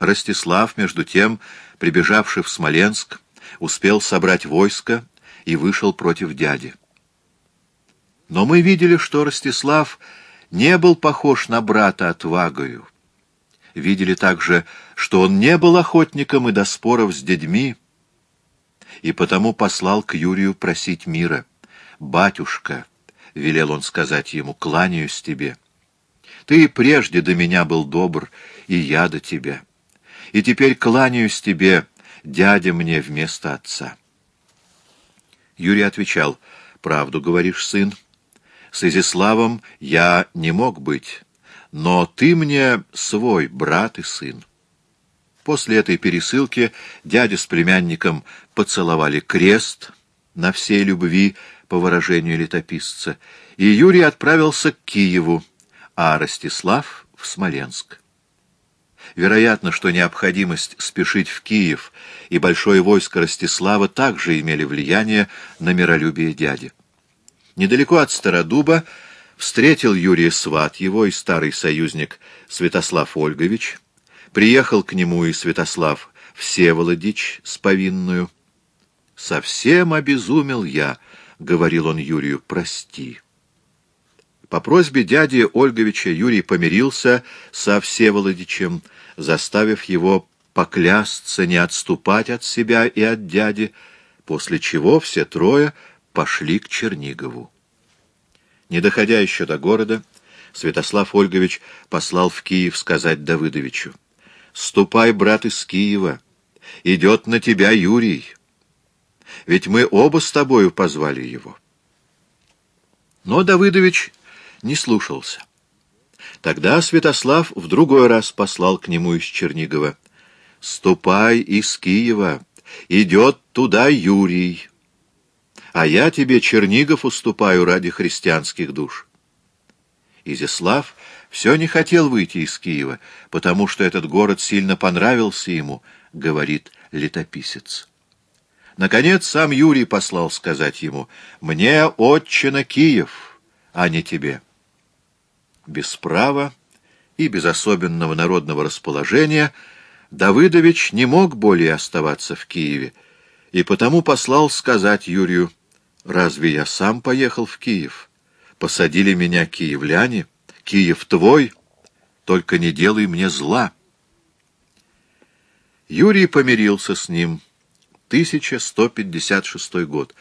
Ростислав, между тем, прибежавший в Смоленск, успел собрать войско и вышел против дяди. Но мы видели, что Ростислав не был похож на брата отвагою. Видели также, что он не был охотником и до споров с дядьми, и потому послал к Юрию просить мира. «Батюшка», — велел он сказать ему, — «кланяюсь тебе. Ты прежде до меня был добр, и я до тебя. И теперь кланяюсь тебе, дядя мне вместо отца». Юрий отвечал, «Правду говоришь, сын. С Изиславом я не мог быть, но ты мне свой брат и сын». После этой пересылки дядя с племянником поцеловали крест на всей любви, по выражению летописца, и Юрий отправился к Киеву, а Ростислав — в Смоленск. Вероятно, что необходимость спешить в Киев и большое войско Ростислава также имели влияние на миролюбие дяди. Недалеко от Стародуба встретил Юрия сват его и старый союзник Святослав Ольгович, приехал к нему и Святослав Всеволодич с повинную. «Совсем обезумел я», — говорил он Юрию, — прости. По просьбе дяди Ольговича Юрий помирился со Всеволодичем, заставив его поклясться не отступать от себя и от дяди, после чего все трое пошли к Чернигову. Не доходя еще до города, Святослав Ольгович послал в Киев сказать Давыдовичу, «Ступай, брат, из Киева, идет на тебя Юрий» ведь мы оба с тобою позвали его. Но Давыдович не слушался. Тогда Святослав в другой раз послал к нему из Чернигова. «Ступай из Киева, идет туда Юрий, а я тебе, Чернигов, уступаю ради христианских душ». Изяслав все не хотел выйти из Киева, потому что этот город сильно понравился ему, говорит летописец. Наконец сам Юрий послал сказать ему, «Мне отчина Киев, а не тебе». Без права и без особенного народного расположения Давыдович не мог более оставаться в Киеве, и потому послал сказать Юрию, «Разве я сам поехал в Киев? Посадили меня киевляне, Киев твой, только не делай мне зла». Юрий помирился с ним, — 1156 год,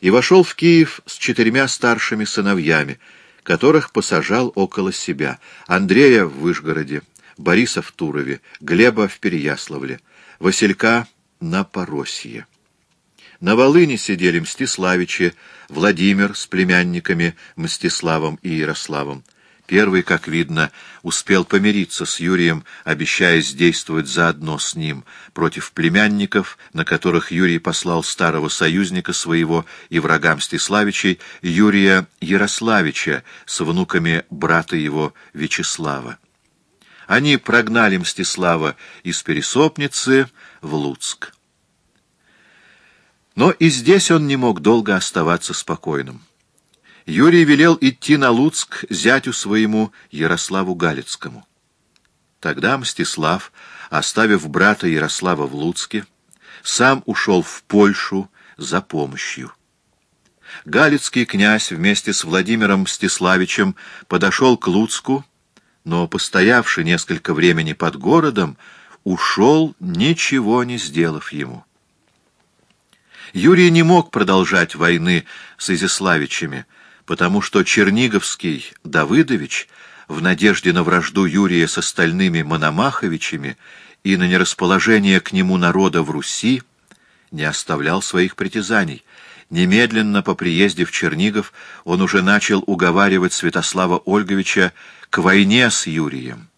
и вошел в Киев с четырьмя старшими сыновьями, которых посажал около себя, Андрея в Вышгороде, Бориса в Турове, Глеба в Переяславле, Василька на Поросье. На Волыне сидели Мстиславичи, Владимир с племянниками Мстиславом и Ярославом, Первый, как видно, успел помириться с Юрием, обещая действовать заодно с ним против племянников, на которых Юрий послал старого союзника своего и врага Мстиславичей, Юрия Ярославича с внуками брата его Вячеслава. Они прогнали Мстислава из Пересопницы в Луцк. Но и здесь он не мог долго оставаться спокойным. Юрий велел идти на Луцк зятю своему Ярославу Галицкому. Тогда Мстислав, оставив брата Ярослава в Луцке, сам ушел в Польшу за помощью. Галицкий князь вместе с Владимиром Мстиславичем подошел к Луцку, но, постоявши несколько времени под городом, ушел, ничего не сделав ему. Юрий не мог продолжать войны с Изяславичами, потому что Черниговский Давыдович, в надежде на вражду Юрия с остальными Мономаховичами и на нерасположение к нему народа в Руси, не оставлял своих притязаний. Немедленно по приезде в Чернигов он уже начал уговаривать Святослава Ольговича к войне с Юрием.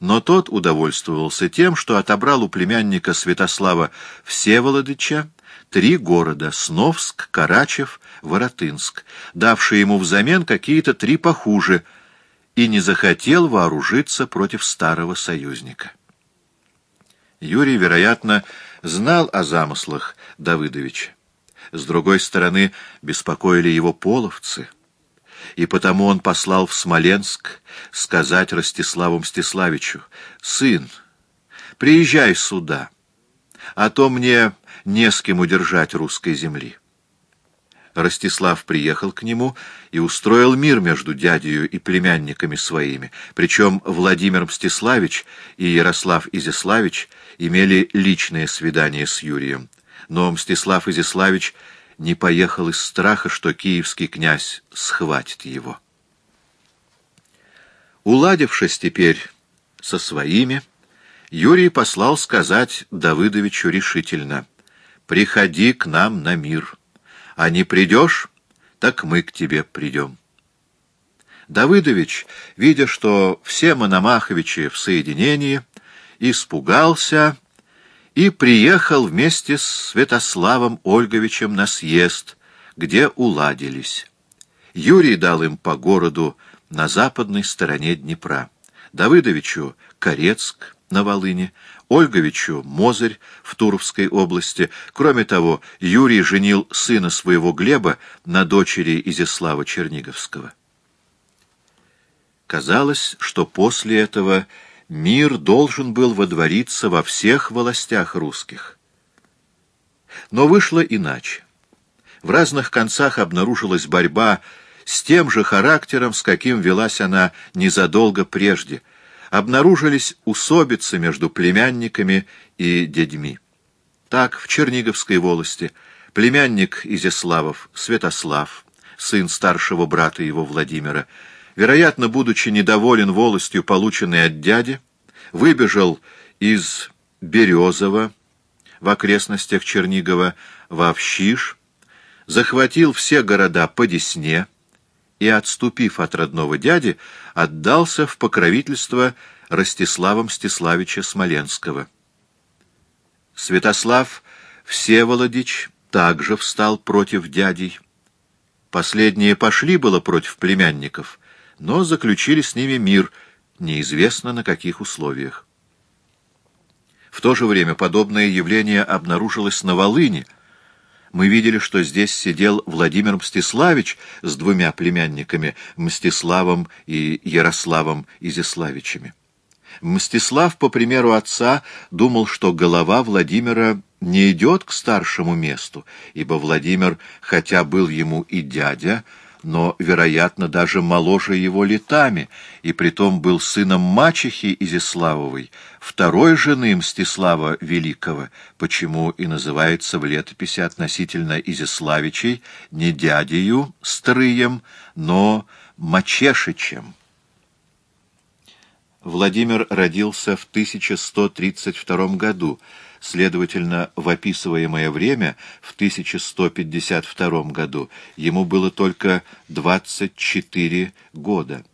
Но тот удовольствовался тем, что отобрал у племянника Святослава Всеволодыча три города — Сновск, Карачев, Воротынск, давшие ему взамен какие-то три похуже, и не захотел вооружиться против старого союзника. Юрий, вероятно, знал о замыслах Давыдовича. С другой стороны, беспокоили его половцы, и потому он послал в Смоленск сказать Ростиславу Мстиславичу, «Сын, приезжай сюда, а то мне не с кем удержать русской земли. Ростислав приехал к нему и устроил мир между дядею и племянниками своими, причем Владимир Мстиславич и Ярослав Изяславич имели личное свидание с Юрием, но Мстислав Изяславич не поехал из страха, что киевский князь схватит его. Уладившись теперь со своими, Юрий послал сказать Давыдовичу решительно «Приходи к нам на мир» а не придешь, так мы к тебе придем. Давыдович, видя, что все Мономаховичи в соединении, испугался и приехал вместе с Святославом Ольговичем на съезд, где уладились. Юрий дал им по городу на западной стороне Днепра, Давыдовичу — Корецк на Волыне, Ольговичу Мозырь в Туровской области. Кроме того, Юрий женил сына своего Глеба на дочери Изяслава Черниговского. Казалось, что после этого мир должен был водвориться во всех властях русских. Но вышло иначе. В разных концах обнаружилась борьба с тем же характером, с каким велась она незадолго прежде — обнаружились усобицы между племянниками и дядьми. Так, в Черниговской волости племянник Изяславов, Святослав, сын старшего брата его Владимира, вероятно, будучи недоволен волостью, полученной от дяди, выбежал из Березова в окрестностях Чернигова в Овщиш, захватил все города по Десне, и, отступив от родного дяди, отдался в покровительство Ростислава Мстиславича Смоленского. Святослав Всеволодич также встал против дядей. Последние пошли было против племянников, но заключили с ними мир, неизвестно на каких условиях. В то же время подобное явление обнаружилось на Волыне — мы видели, что здесь сидел Владимир Мстиславич с двумя племянниками, Мстиславом и Ярославом Изяславичами. Мстислав, по примеру отца, думал, что голова Владимира не идет к старшему месту, ибо Владимир, хотя был ему и дядя, но, вероятно, даже моложе его летами, и притом был сыном мачехи Изяславовой, второй жены Мстислава Великого, почему и называется в летописи относительно Изяславичей не дядею Стрыем, но Мачешичем. Владимир родился в 1132 году, Следовательно, в описываемое время, в 1152 году, ему было только 24 года.